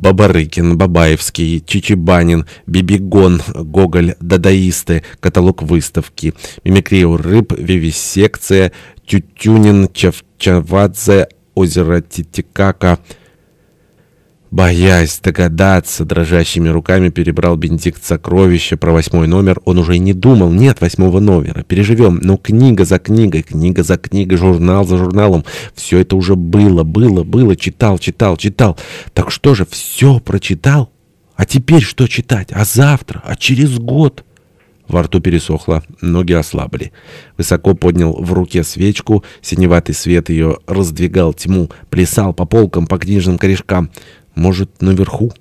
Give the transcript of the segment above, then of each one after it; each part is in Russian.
Бабарыкин, Бабаевский, Чичибанин, Бибигон, Гоголь, Дадаисты, каталог выставки, Мимикрия у рыб, Вивисекция, Тютюнин, Чавчавадзе, озеро Титикака — Боясь догадаться, дрожащими руками перебрал Бенедикт сокровища про восьмой номер. Он уже и не думал, нет восьмого номера, переживем. Но книга за книгой, книга за книгой, журнал за журналом. Все это уже было, было, было, читал, читал, читал. Так что же, все прочитал? А теперь что читать? А завтра? А через год? Во рту пересохло, ноги ослабли. Высоко поднял в руке свечку, синеватый свет ее раздвигал тьму, плясал по полкам, по книжным корешкам. Может, наверху?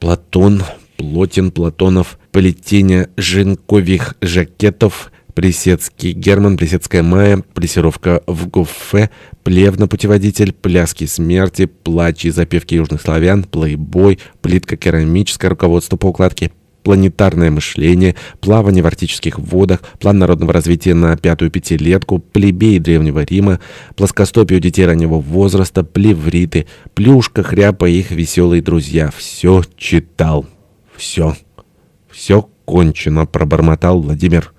Платон, Плотин, Платонов, Полетение Женкових жакетов, Плесецкий Герман, Плесецкая Майя, Плесировка в Гуфе, Плевна-путеводитель, Пляски смерти, Плачи и запевки южных славян, Плейбой, Плитка керамическое руководство по укладке, планетарное мышление, плавание в арктических водах, план народного развития на пятую пятилетку, плебеи Древнего Рима, плоскостопие у детей раннего возраста, плевриты, плюшка, хряпа и их веселые друзья. Все читал. Все. Все кончено, пробормотал Владимир.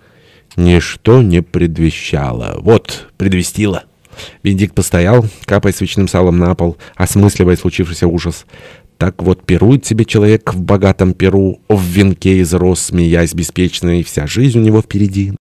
Ничто не предвещало. Вот, предвестило. Бенедикт постоял, капая свечным салом на пол, осмысливая случившийся ужас. Так вот пирует себе человек в богатом перу, в венке из роз, смеясь беспечно, и вся жизнь у него впереди.